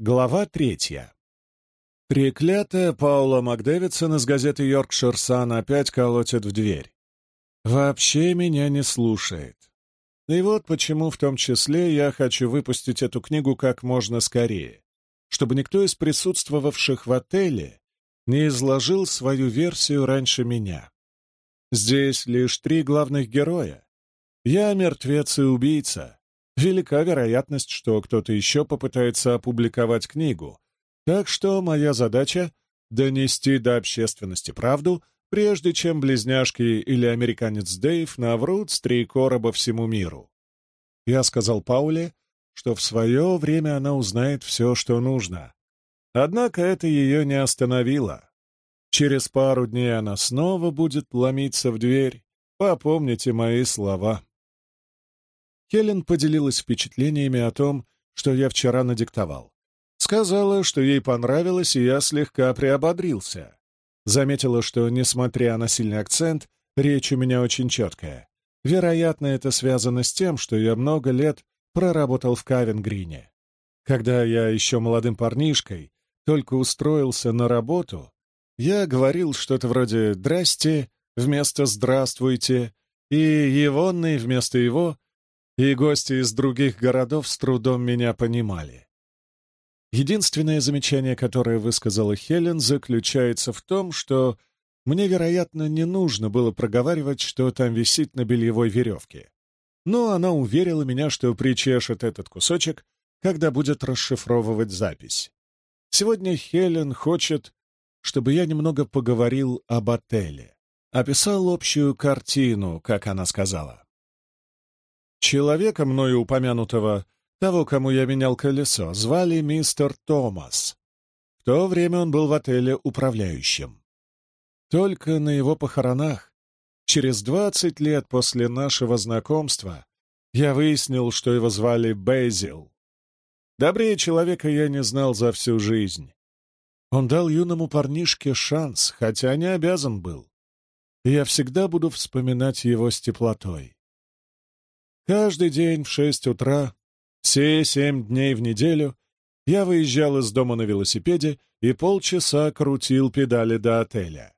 Глава третья. Треклятая Паула Макдэвидсон из газеты «Йоркшир Сан» опять колотит в дверь. Вообще меня не слушает. И вот почему в том числе я хочу выпустить эту книгу как можно скорее, чтобы никто из присутствовавших в отеле не изложил свою версию раньше меня. Здесь лишь три главных героя. Я мертвец и убийца, велика вероятность, что кто-то еще попытается опубликовать книгу. Так что моя задача — донести до общественности правду, прежде чем близняшки или американец Дэйв наврут с три короба всему миру. Я сказал Пауле, что в свое время она узнает все, что нужно. Однако это ее не остановило. Через пару дней она снова будет ломиться в дверь. Попомните мои слова. Хелен поделилась впечатлениями о том, что я вчера надиктовал. Сказала, что ей понравилось, и я слегка приободрился. Заметила, что, несмотря на сильный акцент, речь у меня очень четкая. Вероятно, это связано с тем, что я много лет проработал в Кавенгрине. Когда я еще молодым парнишкой только устроился на работу, я говорил что-то вроде «здрасте» вместо «здравствуйте» и «егонный» вместо «его», и гости из других городов с трудом меня понимали. Единственное замечание, которое высказала Хелен, заключается в том, что мне, вероятно, не нужно было проговаривать, что там висит на бельевой веревке. Но она уверила меня, что причешет этот кусочек, когда будет расшифровывать запись. Сегодня Хелен хочет, чтобы я немного поговорил об отеле. Описал общую картину, как она сказала. Человека, мною упомянутого, того, кому я менял колесо, звали мистер Томас. В то время он был в отеле управляющим. Только на его похоронах, через двадцать лет после нашего знакомства, я выяснил, что его звали Бейзил. Добрее человека я не знал за всю жизнь. Он дал юному парнишке шанс, хотя не обязан был. И я всегда буду вспоминать его с теплотой. Каждый день в шесть утра, все семь дней в неделю, я выезжал из дома на велосипеде и полчаса крутил педали до отеля.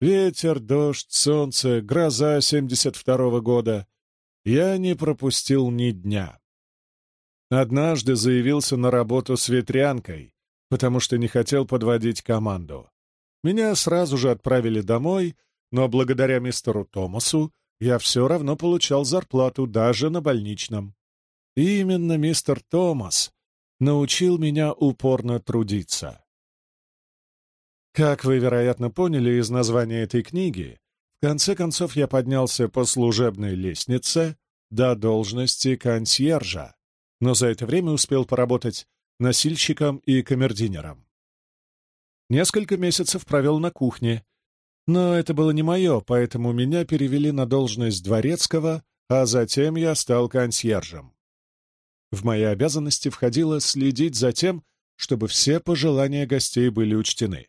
Ветер, дождь, солнце, гроза 72-го года. Я не пропустил ни дня. Однажды заявился на работу с ветрянкой, потому что не хотел подводить команду. Меня сразу же отправили домой, но благодаря мистеру Томасу я все равно получал зарплату даже на больничном. И именно мистер Томас научил меня упорно трудиться. Как вы, вероятно, поняли из названия этой книги, в конце концов я поднялся по служебной лестнице до должности консьержа, но за это время успел поработать носильщиком и камердинером. Несколько месяцев провел на кухне, но это было не мое, поэтому меня перевели на должность дворецкого, а затем я стал консьержем. В мои обязанности входило следить за тем, чтобы все пожелания гостей были учтены.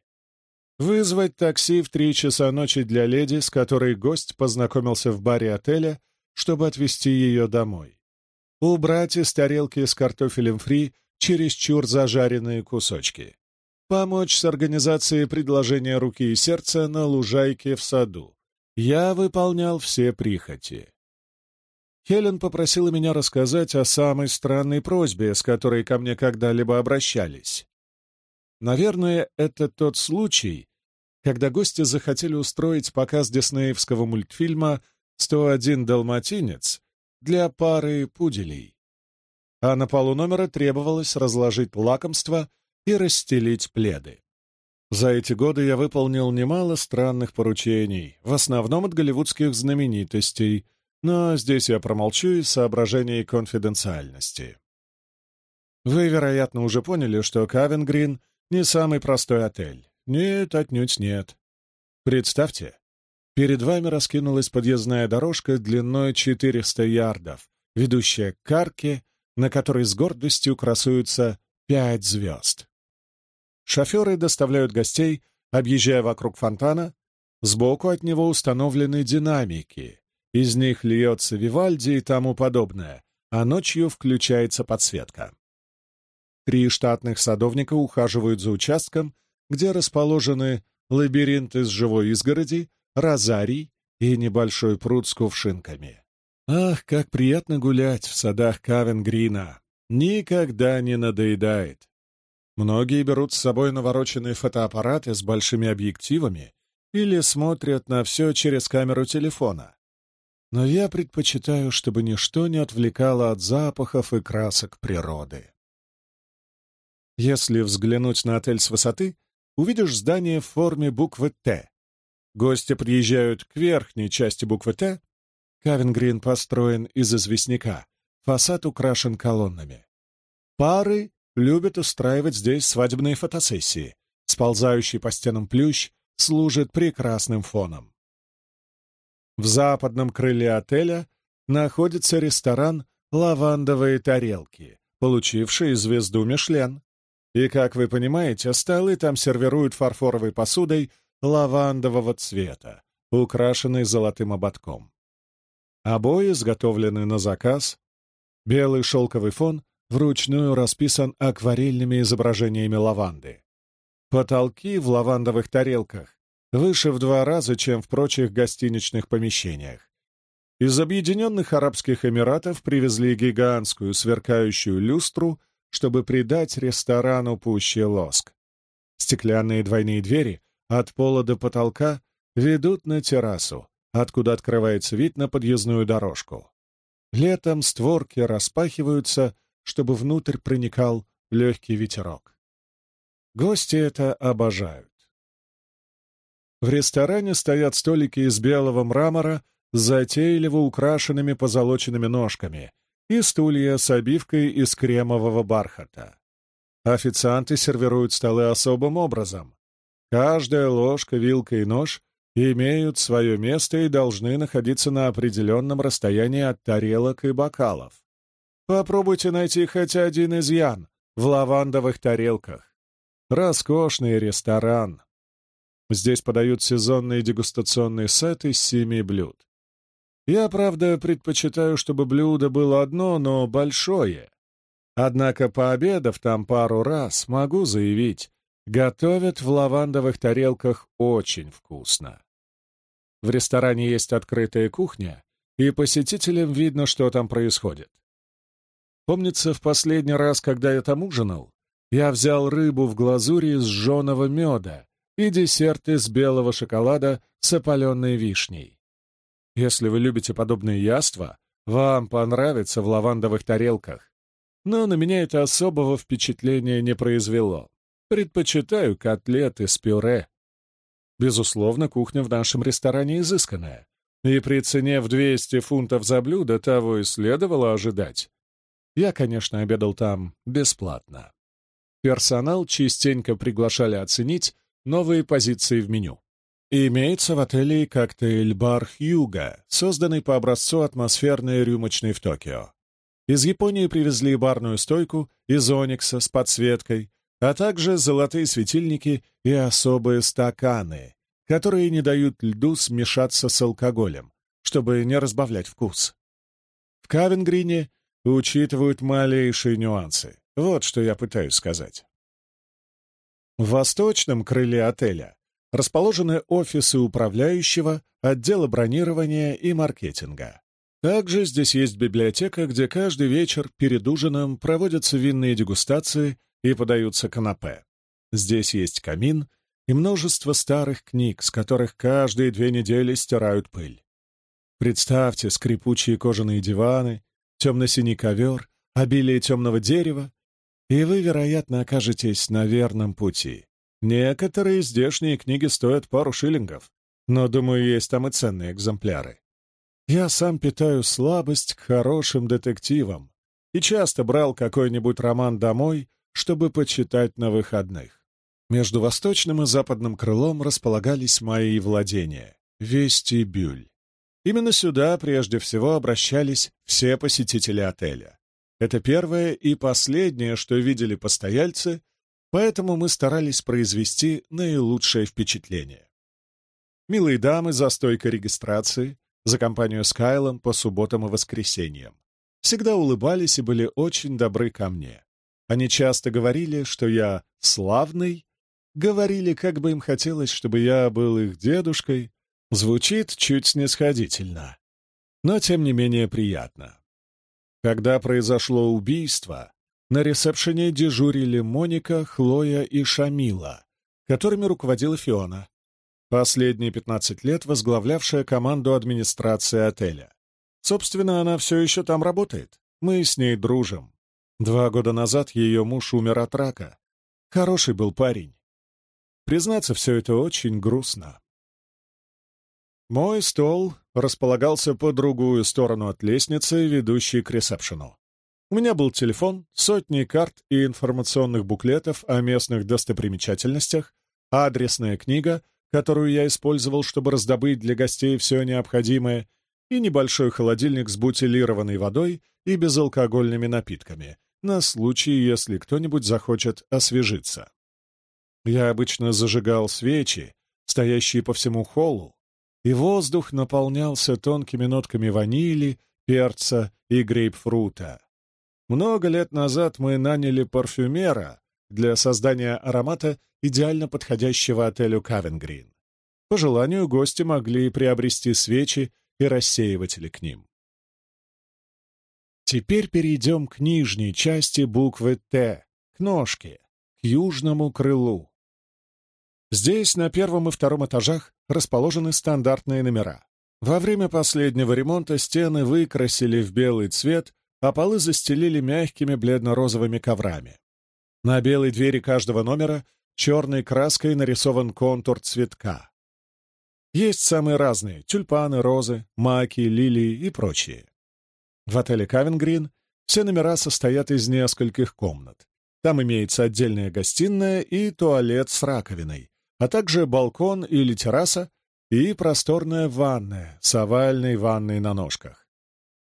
Вызвать такси в три часа ночи для леди, с которой гость познакомился в баре отеля, чтобы отвезти ее домой. Убрать из тарелки с картофелем фри чересчур зажаренные кусочки помочь с организацией предложения руки и сердца на лужайке в саду. Я выполнял все прихоти. Хелен попросила меня рассказать о самой странной просьбе, с которой ко мне когда-либо обращались. Наверное, это тот случай, когда гости захотели устроить показ диснеевского мультфильма «101 далматинец» для пары пуделей. А на полу номера требовалось разложить лакомство — и расстелить пледы. За эти годы я выполнил немало странных поручений, в основном от голливудских знаменитостей, но здесь я промолчу из соображений конфиденциальности. Вы, вероятно, уже поняли, что Кавенгрин не самый простой отель. Нет, отнюдь нет. Представьте, перед вами раскинулась подъездная дорожка длиной 400 ярдов, ведущая к арке, на которой с гордостью красуются пять звезд. Шоферы доставляют гостей, объезжая вокруг фонтана. Сбоку от него установлены динамики. Из них льется Вивальди и тому подобное, а ночью включается подсветка. Три штатных садовника ухаживают за участком, где расположены лабиринт из живой изгороди, розарий и небольшой пруд с кувшинками. Ах, как приятно гулять в садах Кавенгрина! Никогда не надоедает. Многие берут с собой навороченные фотоаппараты с большими объективами или смотрят на все через камеру телефона. Но я предпочитаю, чтобы ничто не отвлекало от запахов и красок природы. Если взглянуть на отель с высоты, увидишь здание в форме буквы «Т». Гости приезжают к верхней части буквы «Т». Кавенгрин построен из известняка, фасад украшен колоннами. Пары любят устраивать здесь свадебные фотосессии. Сползающий по стенам плющ служит прекрасным фоном. В западном крыле отеля находится ресторан «Лавандовые тарелки», получивший звезду Мишлен. И, как вы понимаете, столы там сервируют фарфоровой посудой лавандового цвета, украшенной золотым ободком. Обои изготовлены на заказ, белый шелковый фон вручную расписан акварельными изображениями лаванды. Потолки в лавандовых тарелках выше в два раза, чем в прочих гостиничных помещениях. Из Объединенных Арабских Эмиратов привезли гигантскую сверкающую люстру — чтобы придать ресторану пущий лоск. Стеклянные двойные двери от пола до потолка ведут на террасу, откуда открывается вид на подъездную дорожку. Летом створки распахиваются, чтобы внутрь проникал легкий ветерок. Гости это обожают. В ресторане стоят столики из белого мрамора с затейливо украшенными позолоченными ножками и стулья с обивкой из кремового бархата. Официанты сервируют столы особым образом. Каждая ложка, вилка и нож имеют свое место и должны находиться на определенном расстоянии от тарелок и бокалов. Попробуйте найти хоть один изъян в лавандовых тарелках. Роскошный ресторан. Здесь подают сезонные дегустационные сеты из семи блюд. Я, правда, предпочитаю, чтобы блюдо было одно, но большое. Однако, пообедав там пару раз, могу заявить, готовят в лавандовых тарелках очень вкусно. В ресторане есть открытая кухня, и посетителям видно, что там происходит. Помнится, в последний раз, когда я там ужинал, я взял рыбу в глазури из жженого меда и десерт из белого шоколада с опаленной вишней. Если вы любите подобные яства, вам понравится в лавандовых тарелках. Но на меня это особого впечатления не произвело. Предпочитаю котлеты с пюре. Безусловно, кухня в нашем ресторане изысканная. И при цене в 200 фунтов за блюдо того и следовало ожидать. Я, конечно, обедал там бесплатно. Персонал частенько приглашали оценить новые позиции в меню. И имеется в отеле коктейль-бар «Хьюга», созданный по образцу атмосферной рюмочной в Токио. Из Японии привезли барную стойку из оникса с подсветкой, а также золотые светильники и особые стаканы, которые не дают льду смешаться с алкоголем, чтобы не разбавлять вкус. В Кавенгрине учитывают малейшие нюансы. Вот что я пытаюсь сказать. В восточном крыле отеля расположены офисы управляющего, отдела бронирования и маркетинга. Также здесь есть библиотека, где каждый вечер перед ужином проводятся винные дегустации и подаются канапе. Здесь есть камин и множество старых книг, с которых каждые две недели стирают пыль. Представьте скрипучие кожаные диваны, темно-синий ковер, обилие темного дерева, и вы, вероятно, окажетесь на верном пути. Некоторые здешние книги стоят пару шиллингов, но, думаю, есть там и ценные экземпляры. Я сам питаю слабость к хорошим детективам и часто брал какой-нибудь роман домой, чтобы почитать на выходных. Между восточным и западным крылом располагались мои владения — вестибюль. Именно сюда прежде всего обращались все посетители отеля. Это первое и последнее, что видели постояльцы, Поэтому мы старались произвести наилучшее впечатление. Милые дамы за стойкой регистрации, за компанию с Кайлом по субботам и воскресеньям. Всегда улыбались и были очень добры ко мне. Они часто говорили, что я славный, говорили, как бы им хотелось, чтобы я был их дедушкой. Звучит чуть снисходительно, но тем не менее приятно. Когда произошло убийство, на ресепшене дежурили Моника, Хлоя и Шамила, которыми руководила Фиона, последние 15 лет возглавлявшая команду администрации отеля. Собственно, она все еще там работает. Мы с ней дружим. Два года назад ее муж умер от рака. Хороший был парень. Признаться, все это очень грустно. Мой стол располагался по другую сторону от лестницы, ведущей к ресепшену. У меня был телефон, сотни карт и информационных буклетов о местных достопримечательностях, адресная книга, которую я использовал, чтобы раздобыть для гостей все необходимое, и небольшой холодильник с бутилированной водой и безалкогольными напитками, на случай, если кто-нибудь захочет освежиться. Я обычно зажигал свечи, стоящие по всему холлу, и воздух наполнялся тонкими нотками ванили, перца и грейпфрута. Много лет назад мы наняли парфюмера для создания аромата, идеально подходящего отелю Кавенгрин. По желанию гости могли приобрести свечи и рассеиватели к ним. Теперь перейдем к нижней части буквы «Т», к ножке, к южному крылу. Здесь, на первом и втором этажах, расположены стандартные номера. Во время последнего ремонта стены выкрасили в белый цвет, а полы застелили мягкими бледно-розовыми коврами. На белой двери каждого номера черной краской нарисован контур цветка. Есть самые разные — тюльпаны, розы, маки, лилии и прочие. В отеле «Кавенгрин» все номера состоят из нескольких комнат. Там имеется отдельная гостиная и туалет с раковиной, а также балкон или терраса и просторная ванная с овальной ванной на ножках.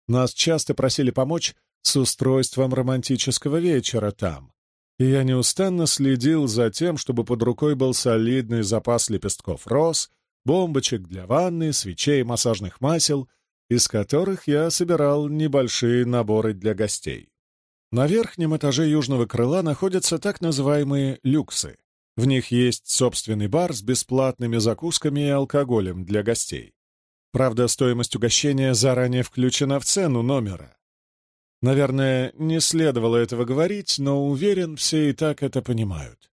Нас часто просили помочь с устройством романтического вечера там, и я неустанно следил за тем, чтобы под рукой был солидный запас лепестков роз, бомбочек для ванны, свечей, массажных масел, из которых я собирал небольшие наборы для гостей. На верхнем этаже южного крыла находятся так называемые люксы. В них есть собственный бар с бесплатными закусками и алкоголем для гостей. Правда, стоимость угощения заранее включена в цену номера. Наверное, не следовало этого говорить, но уверен, все и так это понимают.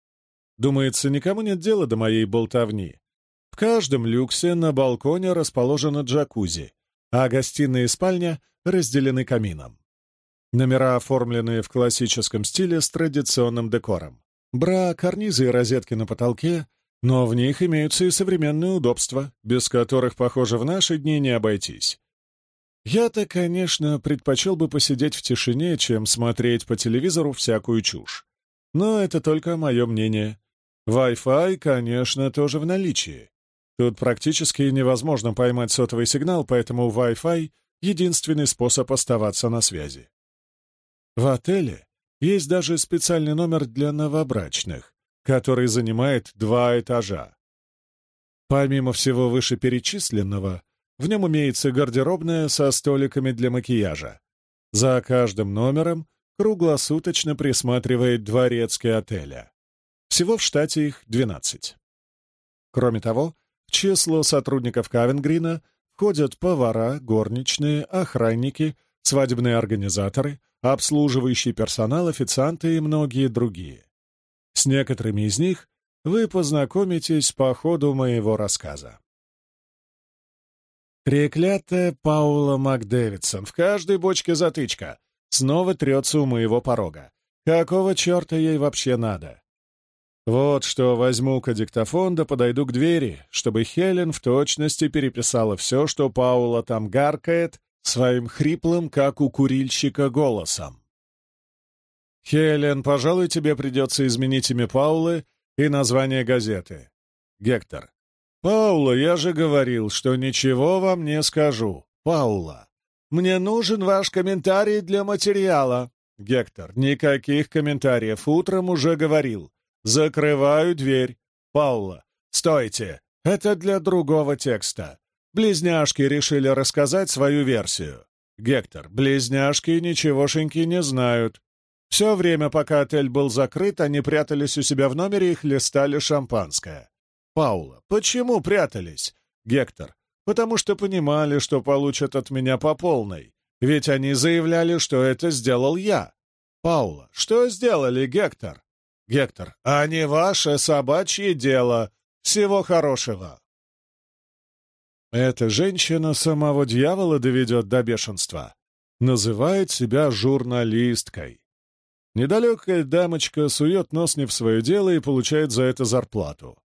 Думается, никому нет дела до моей болтовни. В каждом люксе на балконе расположена джакузи, а гостиная и спальня разделены камином. Номера оформлены в классическом стиле с традиционным декором. Бра, карнизы и розетки на потолке, но в них имеются и современные удобства, без которых, похоже, в наши дни не обойтись. Я-то, конечно, предпочел бы посидеть в тишине, чем смотреть по телевизору всякую чушь. Но это только мое мнение. Wi-Fi, конечно, тоже в наличии. Тут практически невозможно поймать сотовый сигнал, поэтому Wi-Fi — единственный способ оставаться на связи. В отеле есть даже специальный номер для новобрачных, который занимает два этажа. Помимо всего вышеперечисленного, в нем имеется гардеробная со столиками для макияжа. За каждым номером круглосуточно присматривает дворецкий отеля. Всего в штате их 12. Кроме того, в число сотрудников Кавенгрина входят повара, горничные, охранники, свадебные организаторы, обслуживающий персонал, официанты и многие другие. С некоторыми из них вы познакомитесь по ходу моего рассказа. Треклятая Паула МакДэвидсон в каждой бочке затычка снова трется у моего порога. Какого черта ей вообще надо? Вот что, возьму-ка диктофон да подойду к двери, чтобы Хелен в точности переписала все, что Паула там гаркает, своим хриплым, как у курильщика, голосом. «Хелен, пожалуй, тебе придется изменить имя Паулы и название газеты. Гектор. Паула, я же говорил, что ничего вам не скажу. Паула. Мне нужен ваш комментарий для материала. Гектор. Никаких комментариев. Утром уже говорил. Закрываю дверь. Паула. Стойте. Это для другого текста. Близняшки решили рассказать свою версию. Гектор, близняшки ничегошеньки не знают. Все время, пока отель был закрыт, они прятались у себя в номере и хлестали шампанское. Паула, почему прятались? Гектор, потому что понимали, что получат от меня по полной. Ведь они заявляли, что это сделал я. Паула, что сделали, Гектор? Гектор, а не ваше собачье дело. Всего хорошего. Эта женщина самого дьявола доведет до бешенства. Называет себя журналисткой. Недалекая дамочка сует нос не в свое дело и получает за это зарплату.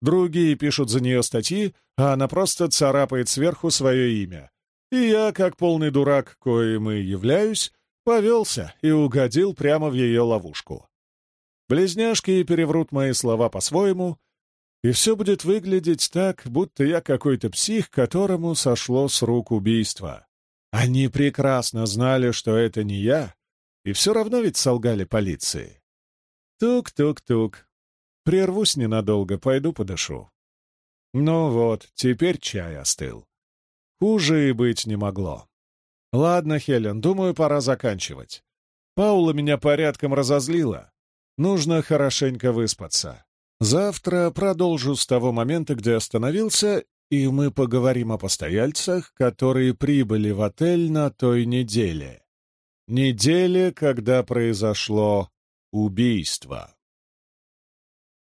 Другие пишут за нее статьи, а она просто царапает сверху свое имя. И я, как полный дурак, коим и являюсь, повелся и угодил прямо в ее ловушку. Близняшки переврут мои слова по-своему, и все будет выглядеть так, будто я какой-то псих, которому сошло с рук убийство. Они прекрасно знали, что это не я, и все равно ведь солгали полиции. Тук-тук-тук. Прервусь ненадолго, пойду подышу. Ну вот, теперь чай остыл. Хуже и быть не могло. Ладно, Хелен, думаю, пора заканчивать. Паула меня порядком разозлила. Нужно хорошенько выспаться. Завтра продолжу с того момента, где остановился, и мы поговорим о постояльцах, которые прибыли в отель на той неделе. Неделе, когда произошло убийство.